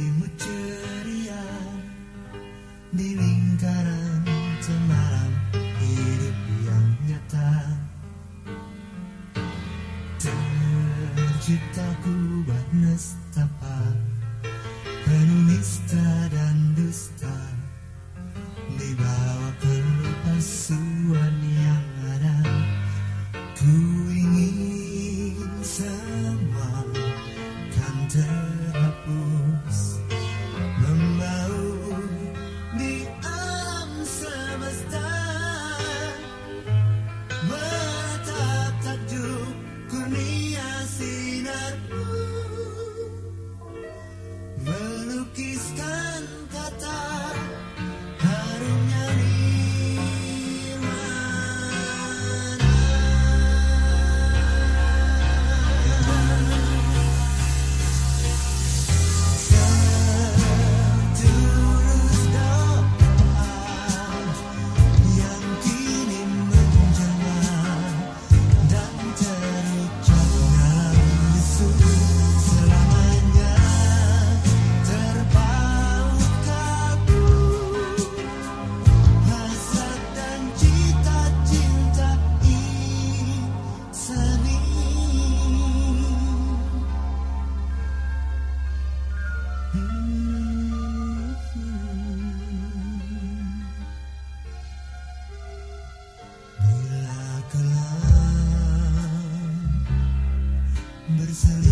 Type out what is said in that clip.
Berselimut ceria Di lingkaran semalam Hidup yang nyata. Terciptaku kubah nestapa Penuh nista dan dusta. Di bawah kepalsuan yang ada Ku ingin semua kan terhapus listen.